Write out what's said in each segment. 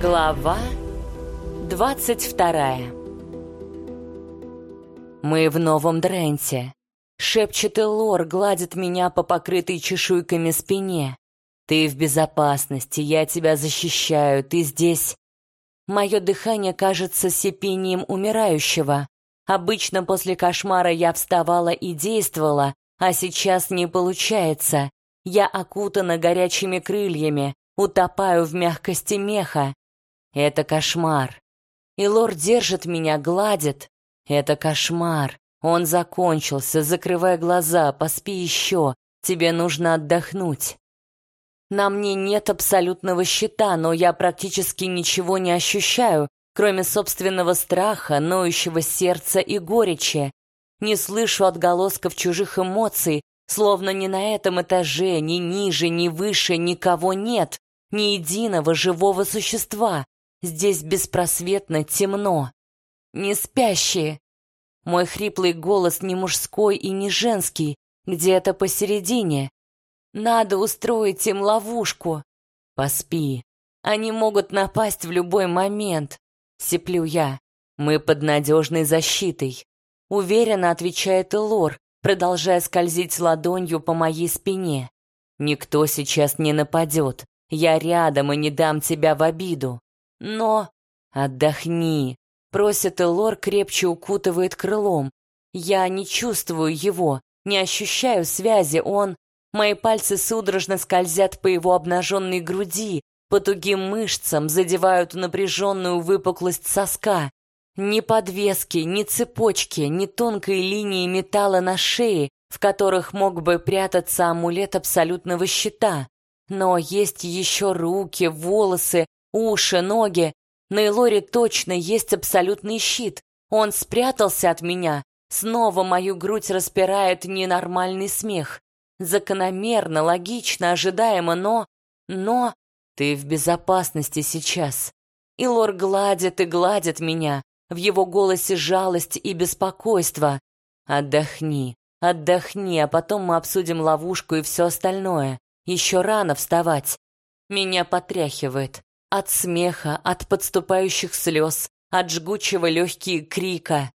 Глава двадцать вторая Мы в новом Дренте. Шепчет Элор, гладит меня по покрытой чешуйками спине. Ты в безопасности, я тебя защищаю, ты здесь. Мое дыхание кажется сипением умирающего. Обычно после кошмара я вставала и действовала, а сейчас не получается. Я окутана горячими крыльями, утопаю в мягкости меха. Это кошмар. И лорд держит меня, гладит. Это кошмар. Он закончился, закрывай глаза, поспи еще. Тебе нужно отдохнуть. На мне нет абсолютного щита, но я практически ничего не ощущаю, кроме собственного страха, ноющего сердца и горечи. Не слышу отголосков чужих эмоций, словно ни на этом этаже, ни ниже, ни выше никого нет, ни единого живого существа. Здесь беспросветно темно. Не спящие. Мой хриплый голос не мужской и не женский, где-то посередине. Надо устроить им ловушку. Поспи. Они могут напасть в любой момент. Сиплю я. Мы под надежной защитой. Уверенно отвечает Элор, продолжая скользить ладонью по моей спине. Никто сейчас не нападет. Я рядом и не дам тебя в обиду. Но... Отдохни. Просит Элор, крепче укутывает крылом. Я не чувствую его, не ощущаю связи, он... Мои пальцы судорожно скользят по его обнаженной груди, по тугим мышцам, задевают напряженную выпуклость соска. Ни подвески, ни цепочки, ни тонкой линии металла на шее, в которых мог бы прятаться амулет абсолютного щита. Но есть еще руки, волосы, уши, ноги. На Элоре точно есть абсолютный щит. Он спрятался от меня. Снова мою грудь распирает ненормальный смех. Закономерно, логично, ожидаемо, но... Но... Ты в безопасности сейчас. Илор гладит и гладит меня. В его голосе жалость и беспокойство. Отдохни, отдохни, а потом мы обсудим ловушку и все остальное. Еще рано вставать. Меня потряхивает. От смеха, от подступающих слез, от жгучего легкие крика.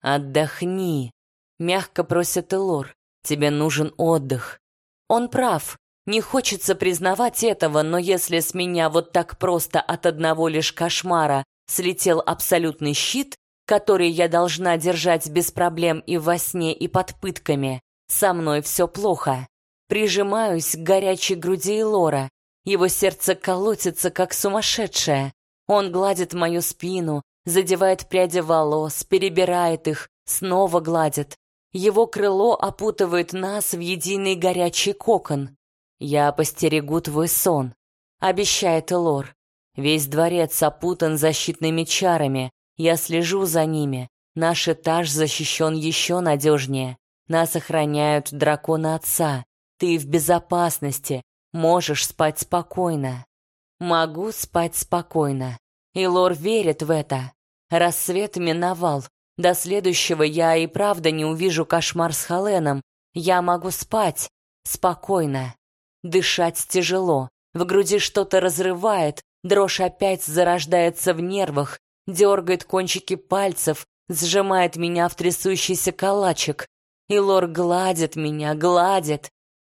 «Отдохни!» — мягко просит Элор. «Тебе нужен отдых». Он прав. Не хочется признавать этого, но если с меня вот так просто от одного лишь кошмара слетел абсолютный щит, который я должна держать без проблем и во сне, и под пытками, со мной все плохо. Прижимаюсь к горячей груди Лора, его сердце колотится, как сумасшедшее. Он гладит мою спину, задевает пряди волос, перебирает их, снова гладит. Его крыло опутывает нас в единый горячий кокон. «Я постерегу твой сон», — обещает Лор. «Весь дворец опутан защитными чарами. Я слежу за ними. Наш этаж защищен еще надежнее. Нас охраняют драконы отца. Ты в безопасности. Можешь спать спокойно. Могу спать спокойно. И Лор верит в это. Рассвет миновал. До следующего я и правда не увижу кошмар с Халеном. Я могу спать. Спокойно. Дышать тяжело. В груди что-то разрывает. Дрожь опять зарождается в нервах. Дергает кончики пальцев. Сжимает меня в трясущийся калачик. И Лор гладит меня, гладит.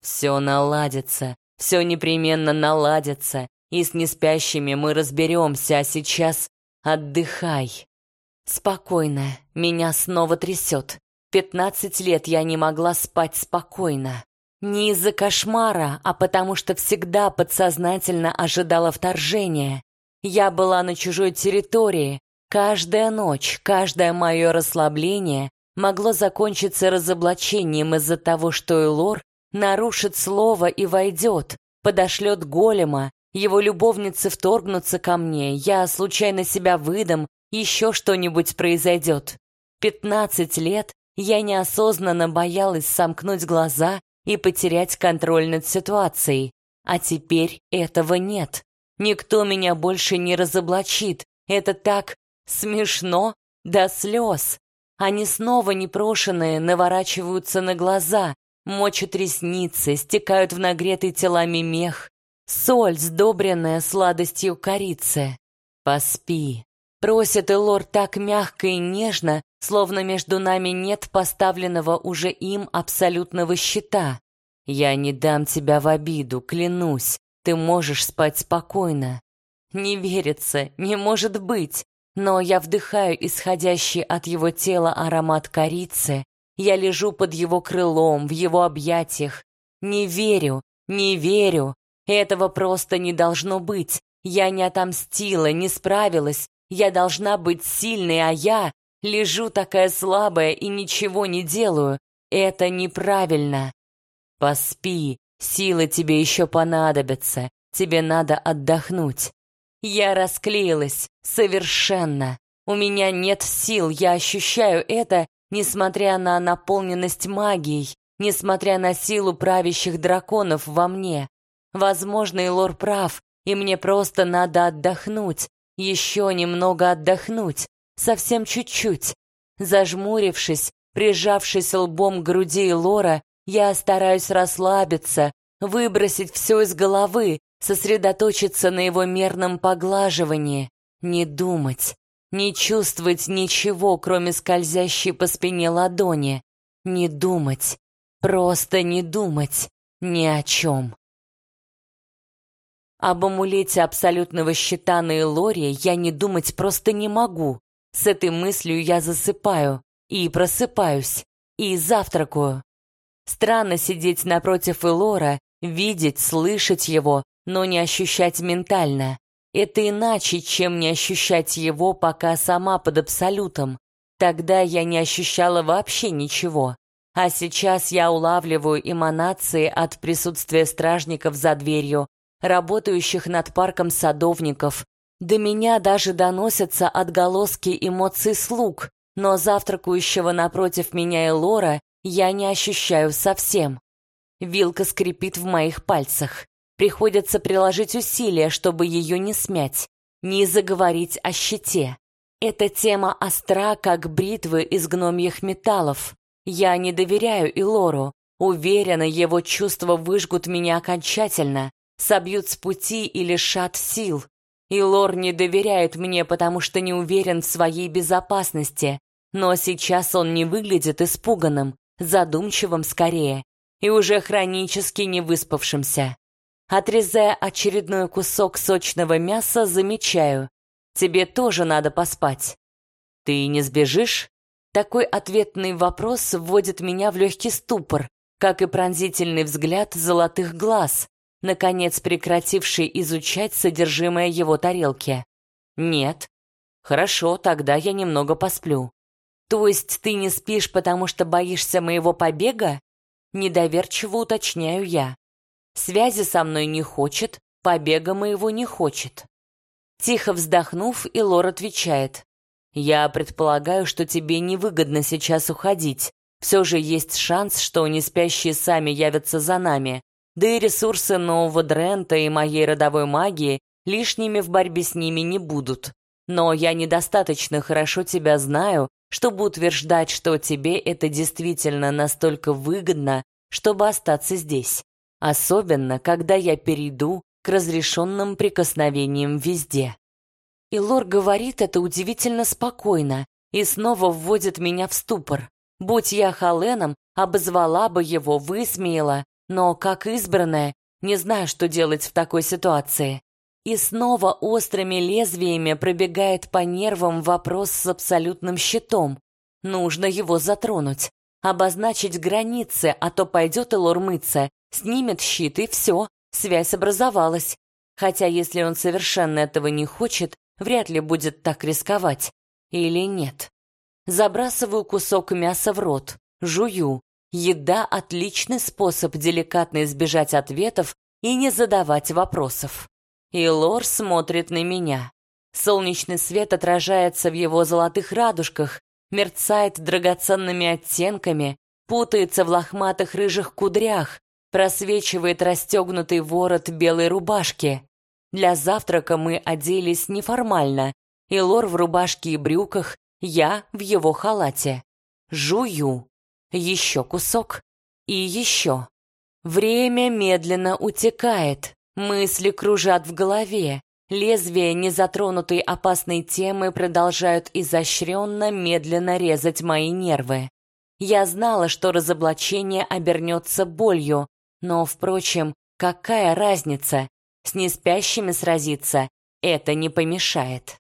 Все наладится. Все непременно наладится, и с неспящими мы разберемся, а сейчас отдыхай. Спокойно, меня снова трясет. Пятнадцать лет я не могла спать спокойно. Не из-за кошмара, а потому что всегда подсознательно ожидала вторжения. Я была на чужой территории. Каждая ночь, каждое мое расслабление могло закончиться разоблачением из-за того, что Элор нарушит слово и войдет, подошлет голема, его любовницы вторгнутся ко мне, я случайно себя выдам, еще что-нибудь произойдет. Пятнадцать лет я неосознанно боялась сомкнуть глаза и потерять контроль над ситуацией. А теперь этого нет. Никто меня больше не разоблачит. Это так смешно до слез. Они снова непрошенные наворачиваются на глаза, мочат ресницы, стекают в нагретый телами мех, соль, сдобренная сладостью корицы. «Поспи», — просит Элор так мягко и нежно, словно между нами нет поставленного уже им абсолютного щита. «Я не дам тебя в обиду, клянусь, ты можешь спать спокойно». Не верится, не может быть, но я вдыхаю исходящий от его тела аромат корицы, я лежу под его крылом, в его объятиях. Не верю, не верю, этого просто не должно быть. Я не отомстила, не справилась. Я должна быть сильной, а я лежу такая слабая и ничего не делаю. Это неправильно. Поспи, силы тебе еще понадобятся. Тебе надо отдохнуть. Я расклеилась, совершенно. У меня нет сил, я ощущаю это, несмотря на наполненность магией, несмотря на силу правящих драконов во мне. Возможно, Илор прав, и мне просто надо отдохнуть, еще немного отдохнуть, совсем чуть-чуть. Зажмурившись, прижавшись лбом к груди Лора, я стараюсь расслабиться, выбросить все из головы, сосредоточиться на его мерном поглаживании, не думать, не чувствовать ничего, кроме скользящей по спине ладони, не думать, просто не думать ни о чем. Об амулете абсолютного щита на Элоре я не думать просто не могу. С этой мыслью я засыпаю, и просыпаюсь, и завтракаю. Странно сидеть напротив Элора, видеть, слышать его, но не ощущать ментально. Это иначе, чем не ощущать его, пока сама под абсолютом. Тогда я не ощущала вообще ничего. А сейчас я улавливаю эманации от присутствия стражников за дверью, работающих над парком садовников. До меня даже доносятся отголоски эмоций слуг, но завтракающего напротив меня Элора я не ощущаю совсем. Вилка скрипит в моих пальцах. Приходится приложить усилия, чтобы ее не смять, не заговорить о щите. Эта тема остра, как бритвы из гномьих металлов. Я не доверяю Илору. Уверена, его чувства выжгут меня окончательно собьют с пути и лишат сил. И Лор не доверяет мне, потому что не уверен в своей безопасности. Но сейчас он не выглядит испуганным, задумчивым скорее, и уже хронически не выспавшимся. Отрезая очередной кусок сочного мяса, замечаю. Тебе тоже надо поспать. Ты не сбежишь? Такой ответный вопрос вводит меня в легкий ступор, как и пронзительный взгляд золотых глаз, наконец прекративший изучать содержимое его тарелки. «Нет». «Хорошо, тогда я немного посплю». «То есть ты не спишь, потому что боишься моего побега?» Недоверчиво уточняю я. «Связи со мной не хочет, побега моего не хочет». Тихо вздохнув, Илор отвечает. «Я предполагаю, что тебе невыгодно сейчас уходить. Все же есть шанс, что неспящие сами явятся за нами. Да и ресурсы нового Дрента и моей родовой магии лишними в борьбе с ними не будут. Но я недостаточно хорошо тебя знаю, чтобы утверждать, что тебе это действительно настолько выгодно, чтобы остаться здесь. Особенно, когда я перейду к разрешенным прикосновениям везде. И Лор говорит это удивительно спокойно и снова вводит меня в ступор. Будь я Халеном, обозвала бы его, высмеяла, но, как избранная, не знаю, что делать в такой ситуации. И снова острыми лезвиями пробегает по нервам вопрос с абсолютным щитом. Нужно его затронуть, обозначить границы, а то пойдет Элор мыться, снимет щит и все, связь образовалась. Хотя если он совершенно этого не хочет, вряд ли будет так рисковать. Или нет. Забрасываю кусок мяса в рот, жую, Еда — отличный способ деликатно избежать ответов и не задавать вопросов. И Лор смотрит на меня. Солнечный свет отражается в его золотых радужках, мерцает драгоценными оттенками, путается в лохматых рыжих кудрях, просвечивает расстегнутый ворот белой рубашки. Для завтрака мы оделись неформально, и Лор в рубашке и брюках, я в его халате. Жую. Еще кусок. И еще. Время медленно утекает. Мысли кружат в голове. Лезвия незатронутой опасной темы продолжают изощренно, медленно резать мои нервы. Я знала, что разоблачение обернется болью, но, впрочем, какая разница? С неспящими сразиться это не помешает.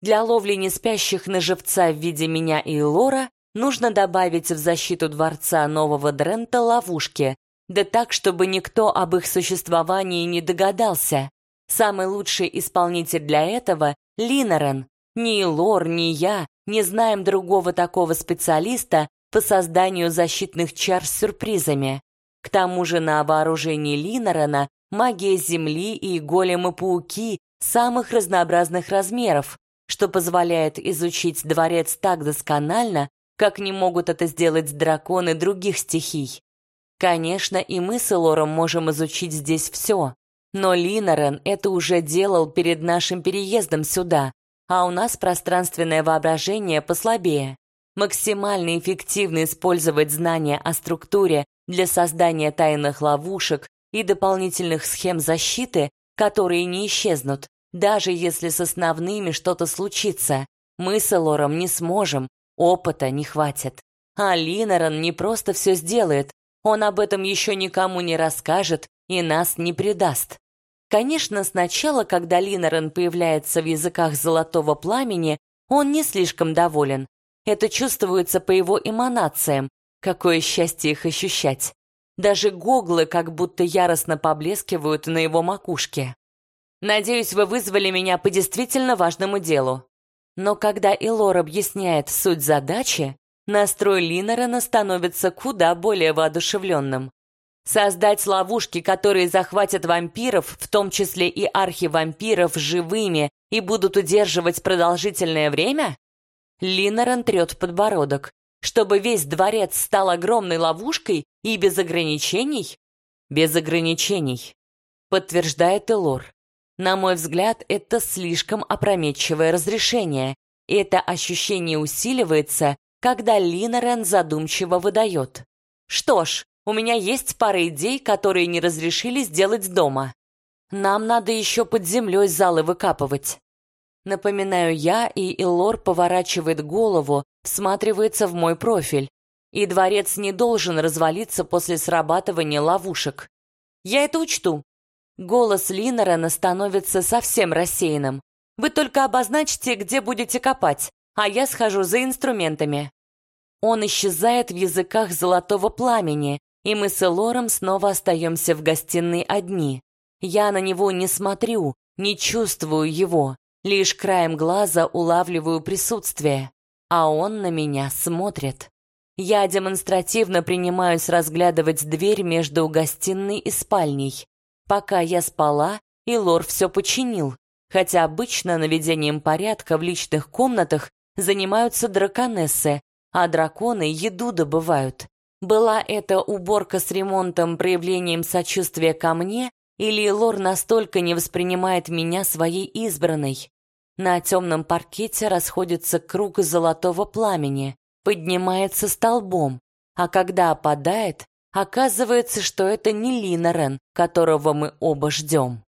Для ловли неспящих на живца в виде меня и Лора нужно добавить в защиту дворца нового Дрента ловушки, да так, чтобы никто об их существовании не догадался. Самый лучший исполнитель для этого — Линорен. Ни Лор, ни я не знаем другого такого специалиста по созданию защитных чар с сюрпризами. К тому же на вооружении Линорена магия Земли и големы-пауки самых разнообразных размеров, что позволяет изучить дворец так досконально, как не могут это сделать драконы других стихий. Конечно, и мы с Элором можем изучить здесь все, но Линорен это уже делал перед нашим переездом сюда, а у нас пространственное воображение послабее. Максимально эффективно использовать знания о структуре для создания тайных ловушек и дополнительных схем защиты, которые не исчезнут, даже если с основными что-то случится. Мы с Элором не сможем, опыта не хватит. А Линорен не просто все сделает, он об этом еще никому не расскажет и нас не предаст. Конечно, сначала, когда Линорен появляется в языках золотого пламени, он не слишком доволен. Это чувствуется по его эманациям. Какое счастье их ощущать. Даже гоглы как будто яростно поблескивают на его макушке. Надеюсь, вы вызвали меня по действительно важному делу. Но когда Илор объясняет суть задачи, настрой Линорена становится куда более воодушевленным. Создать ловушки, которые захватят вампиров, в том числе и архивампиров, живыми и будут удерживать продолжительное время? Линорен трет подбородок. Чтобы весь дворец стал огромной ловушкой и без ограничений? Без ограничений, подтверждает Элор. На мой взгляд, это слишком опрометчивое разрешение. Это ощущение усиливается, когда Линорен задумчиво выдает. Что ж, у меня есть пара идей, которые не разрешили сделать дома. Нам надо еще под землей залы выкапывать. Напоминаю я, и Илор поворачивает голову, всматривается в мой профиль. И дворец не должен развалиться после срабатывания ловушек. Я это учту. Голос Линорена становится совсем рассеянным. Вы только обозначьте, где будете копать, а я схожу за инструментами. Он исчезает в языках золотого пламени, и мы с Элором снова остаемся в гостиной одни. Я на него не смотрю, не чувствую его, лишь краем глаза улавливаю присутствие, а он на меня смотрит. Я демонстративно принимаюсь разглядывать дверь между гостиной и спальней. Пока я спала, и Лор все починил, хотя обычно наведением порядка в личных комнатах занимаются драконессы, а драконы еду добывают. Была эта уборка с ремонтом проявлением сочувствия ко мне, или Лор настолько не воспринимает меня своей избранной? На темном паркете расходится круг золотого пламени, поднимается столбом, а когда опадает, оказывается, что это не Линорен, которого мы оба ждем.